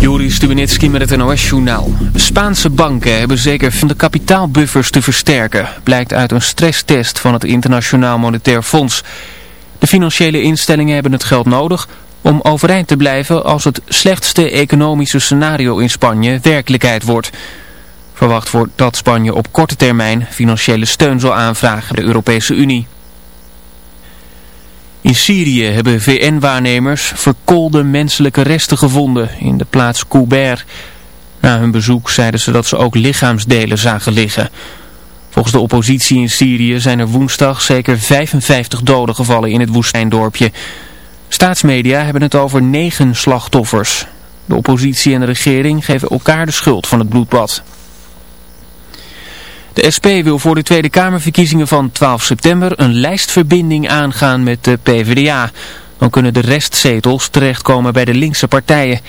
Joris Stubenitski met het NOS-journaal. Spaanse banken hebben zeker van de kapitaalbuffers te versterken. Blijkt uit een stresstest van het Internationaal Monetair Fonds. De financiële instellingen hebben het geld nodig om overeind te blijven als het slechtste economische scenario in Spanje werkelijkheid wordt. Verwacht wordt dat Spanje op korte termijn financiële steun zal aanvragen de Europese Unie. In Syrië hebben VN-waarnemers verkoolde menselijke resten gevonden in de plaats Kouber. Na hun bezoek zeiden ze dat ze ook lichaamsdelen zagen liggen. Volgens de oppositie in Syrië zijn er woensdag zeker 55 doden gevallen in het woestijndorpje. Staatsmedia hebben het over negen slachtoffers. De oppositie en de regering geven elkaar de schuld van het bloedbad. De SP wil voor de Tweede Kamerverkiezingen van 12 september een lijstverbinding aangaan met de PvdA. Dan kunnen de restzetels terechtkomen bij de linkse partijen.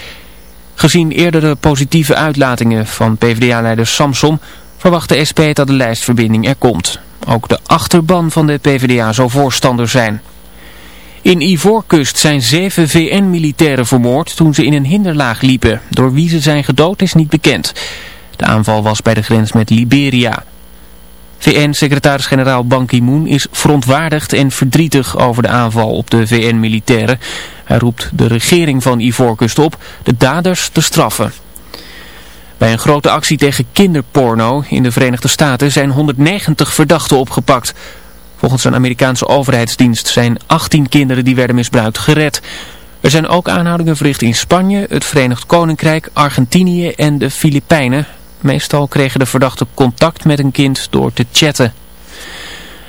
Gezien eerdere positieve uitlatingen van PvdA-leider Samson verwacht de SP dat de lijstverbinding er komt. Ook de achterban van de PvdA zal voorstander zijn. In Ivoorkust zijn zeven VN-militairen vermoord toen ze in een hinderlaag liepen. Door wie ze zijn gedood is niet bekend. De aanval was bij de grens met Liberia. VN-secretaris-generaal Ban Ki-moon is verontwaardigd en verdrietig over de aanval op de VN-militairen. Hij roept de regering van Ivoorkust op de daders te straffen. Bij een grote actie tegen kinderporno in de Verenigde Staten zijn 190 verdachten opgepakt. Volgens een Amerikaanse overheidsdienst zijn 18 kinderen die werden misbruikt gered. Er zijn ook aanhoudingen verricht in Spanje, het Verenigd Koninkrijk, Argentinië en de Filipijnen. Meestal kregen de verdachten contact met een kind door te chatten.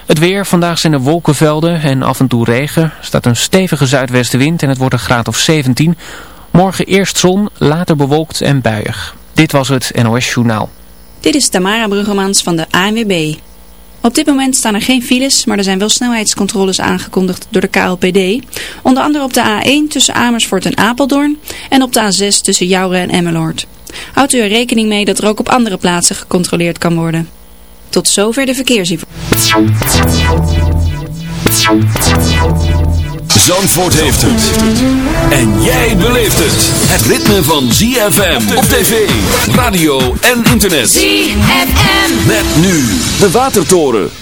Het weer, vandaag zijn er wolkenvelden en af en toe regen. Er staat een stevige zuidwestenwind en het wordt een graad of 17. Morgen eerst zon, later bewolkt en buiig. Dit was het NOS Journaal. Dit is Tamara Bruggemans van de ANWB. Op dit moment staan er geen files, maar er zijn wel snelheidscontroles aangekondigd door de KLPD. Onder andere op de A1 tussen Amersfoort en Apeldoorn en op de A6 tussen Jouren en Emmeloord. Houdt u er rekening mee dat er ook op andere plaatsen gecontroleerd kan worden. Tot zover de verkeersinformatie. Zandvoort heeft het. En jij beleeft het. Het ritme van ZFM op tv, radio en internet. ZFM. Met nu de Watertoren.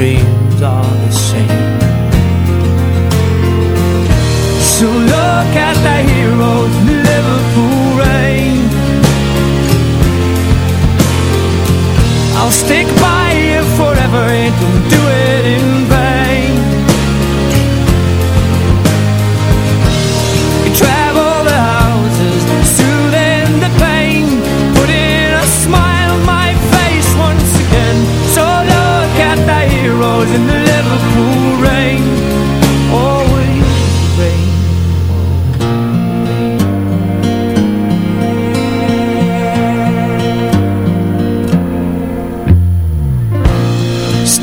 dreams are the same. So look at the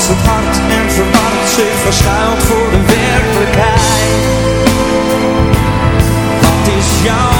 als het hart en verward zich verschuilt voor de werkelijkheid. Wat is jouw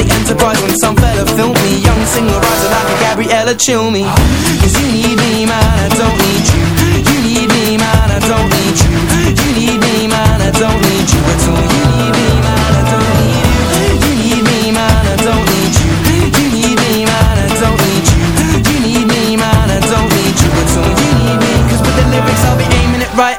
the Enterprise when some fella filmed me. Young singer rising like a Gabriella Cilmi. Cause you need me man, I don't need you. You need me man, I don't need you. You need me man, I don't need you at all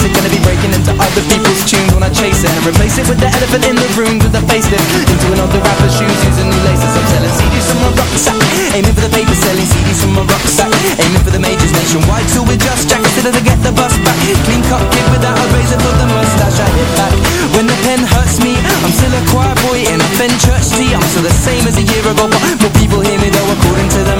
Gonna be breaking into other people's tunes? When I chase it And replace it with the elephant in the room with a facelift. Into another rapper's shoes using new laces. I'm selling CDs from my rucksack Aiming for the paper selling CDs from my rucksack Aiming for the majors nationwide Till we're just jackets till I get the bus back. Clean cut kid without a razor for the mustache. I hit back. When the pen hurts me I'm still a choir boy in a Fenchurch tee. I'm still the same as a year ago But more people hear me though According to the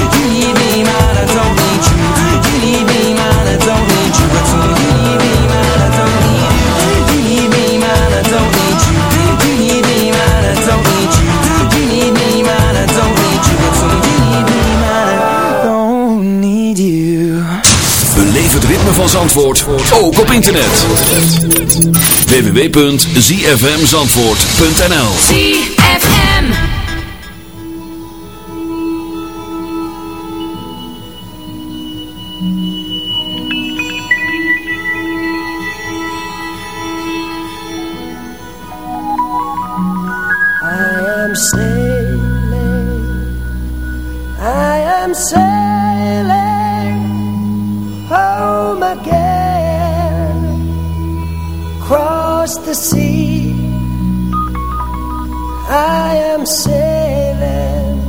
Zandvoort ook op internet. www.zfmzandvoort.nl ZFM I am sailing, I am sailing sailing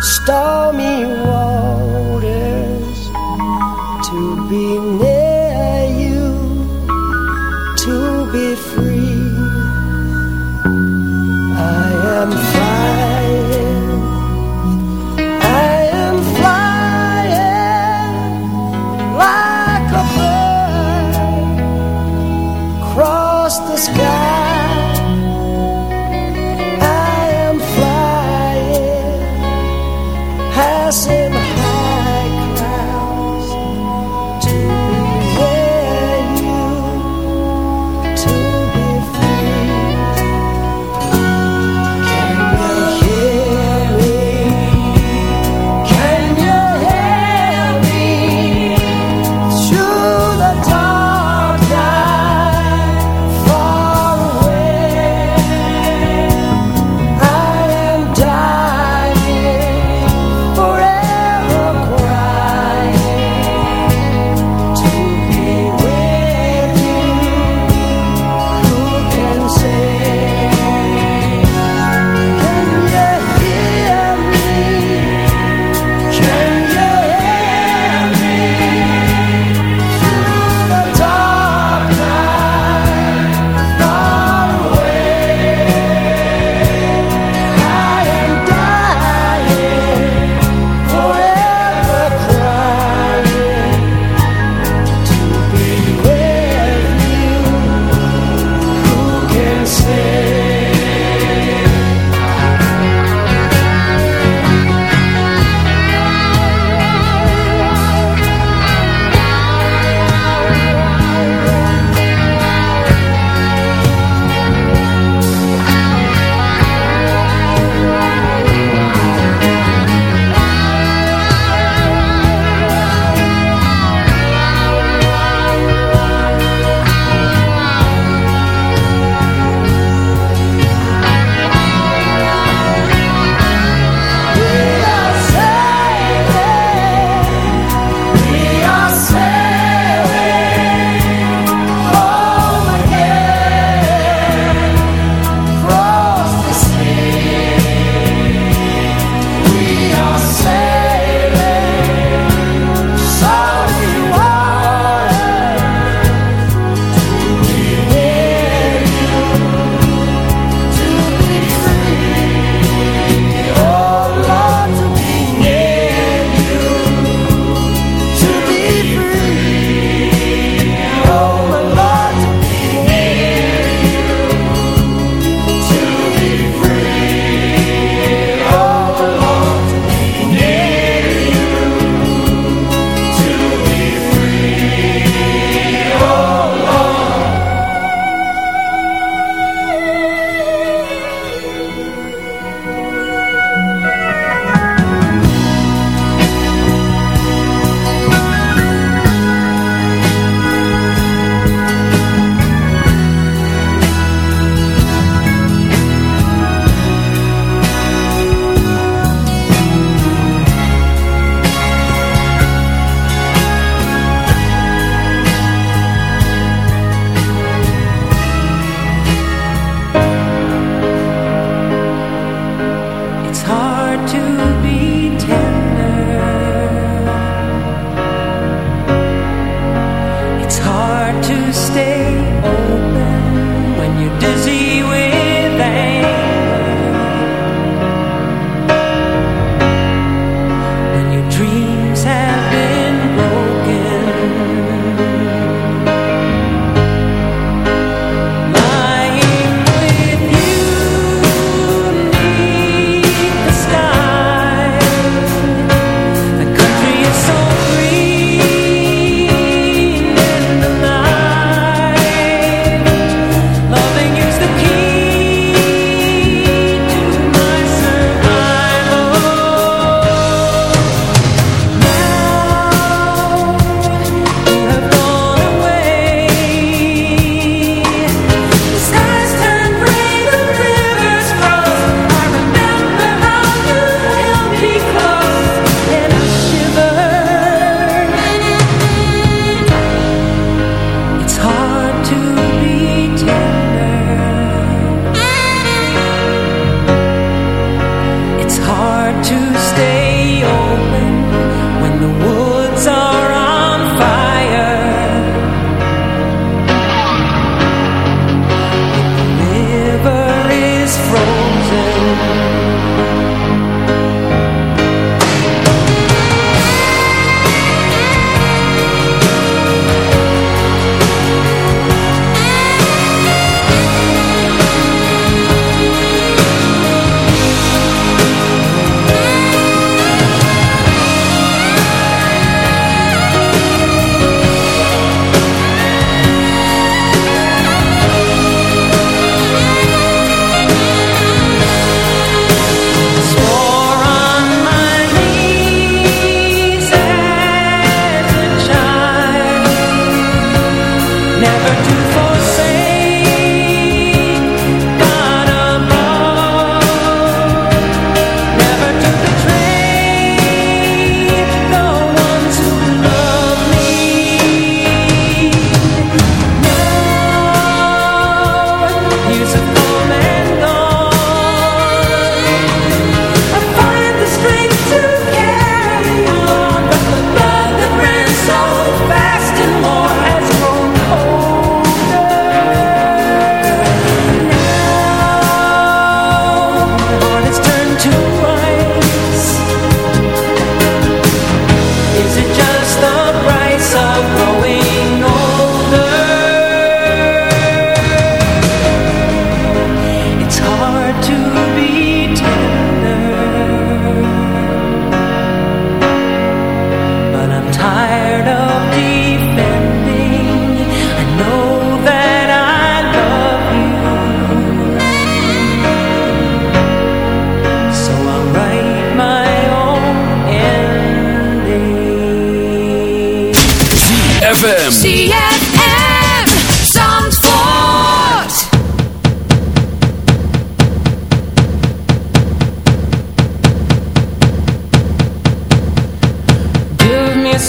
stormy waters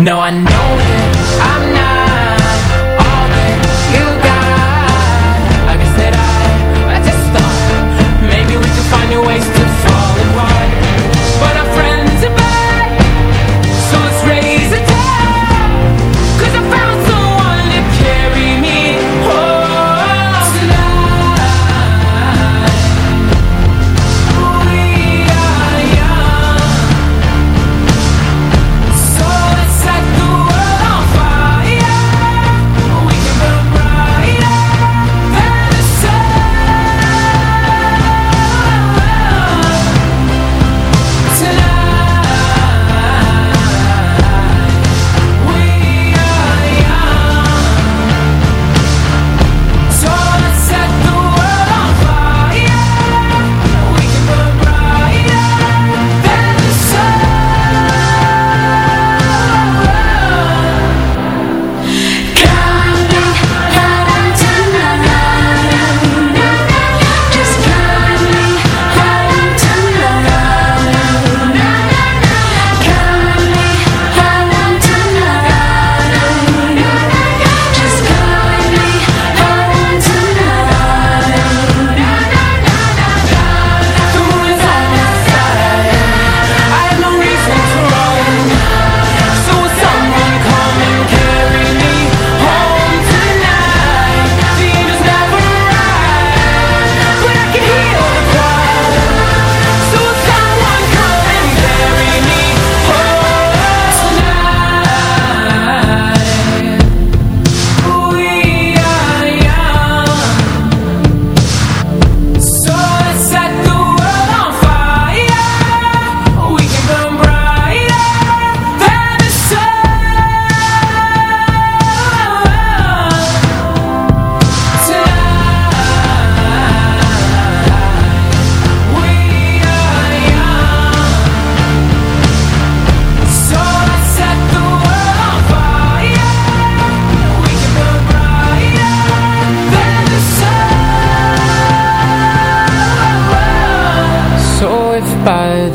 No, I know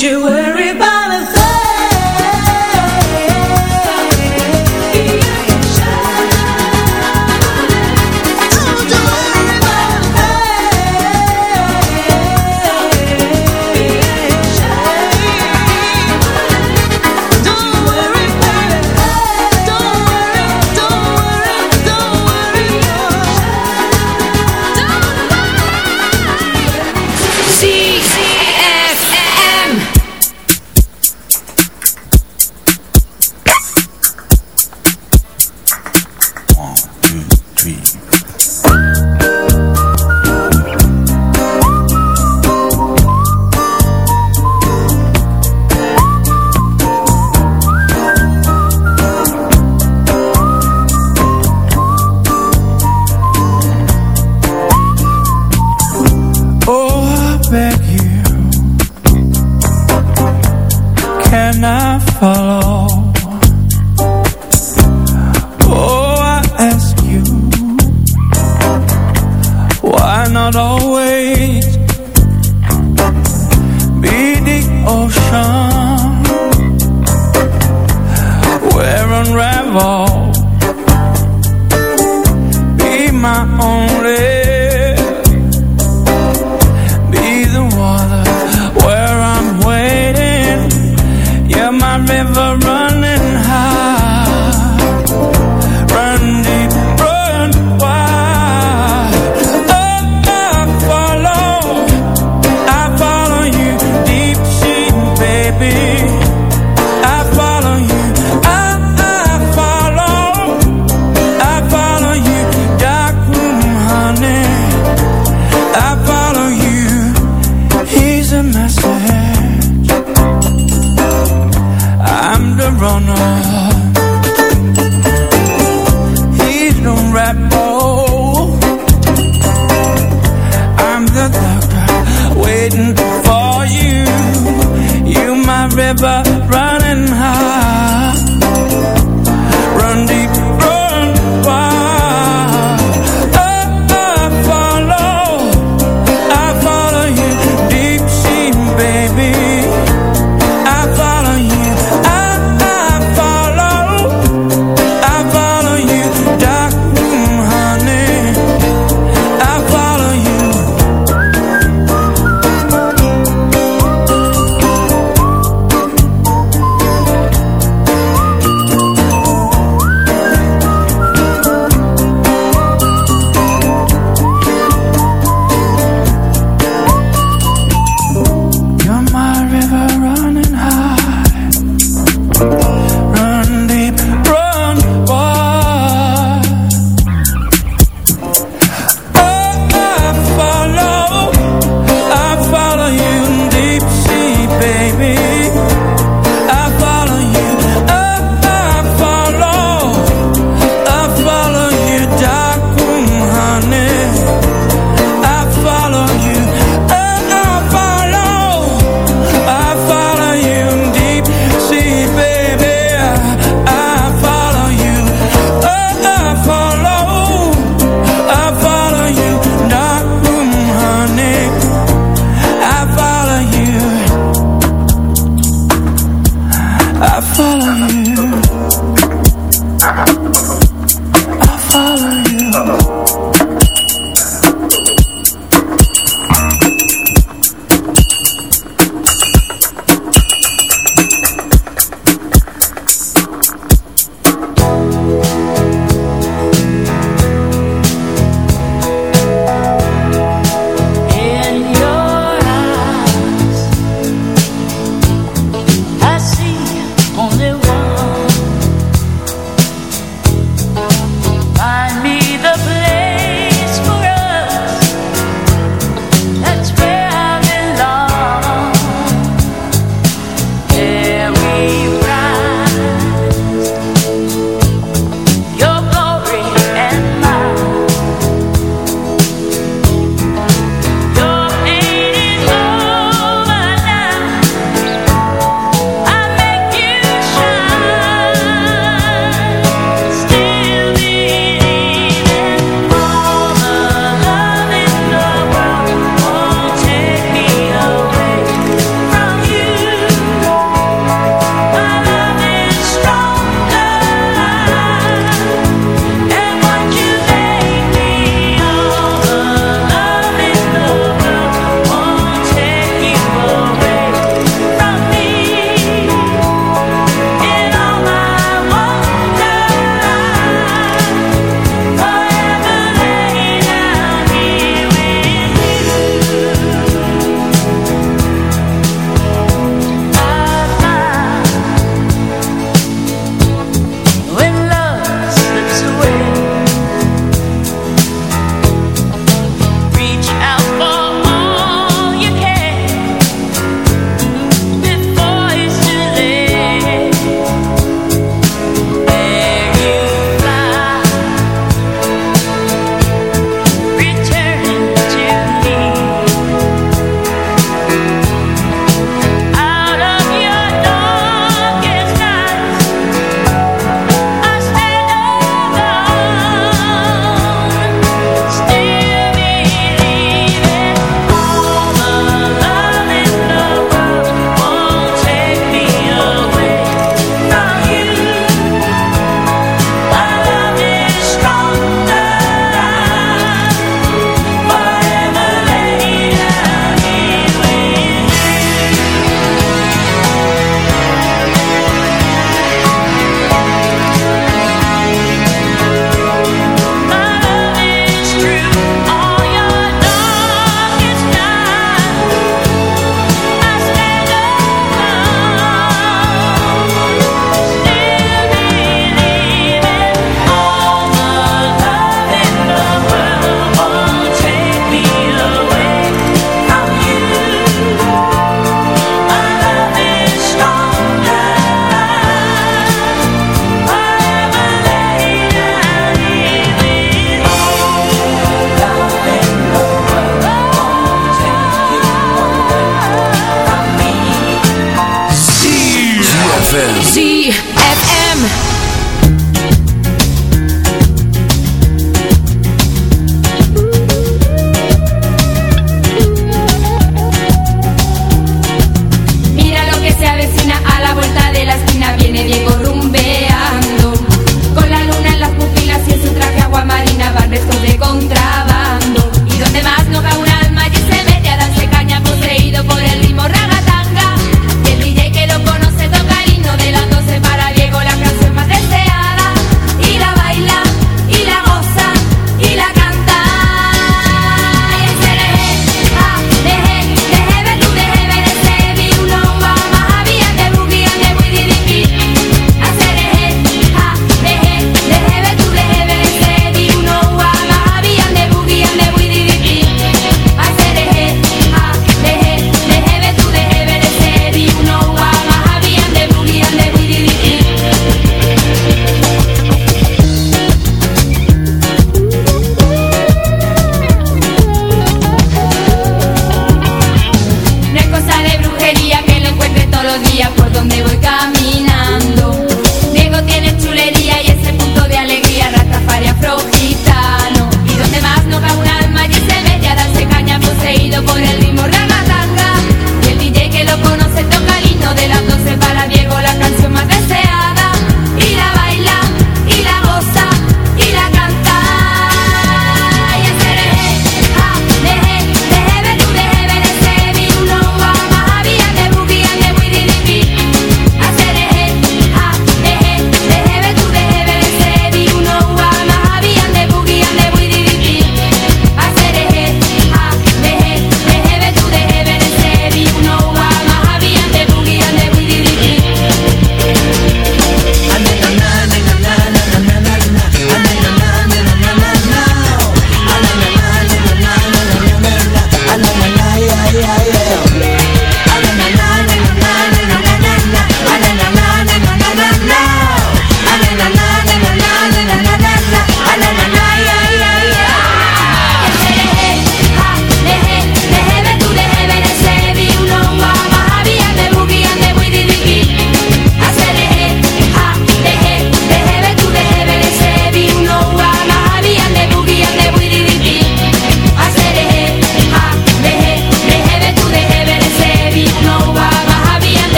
I follow